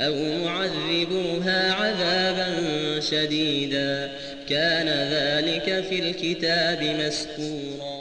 أو معذبوها عذابا شديدا. كان ذلك في الكتاب مسكورا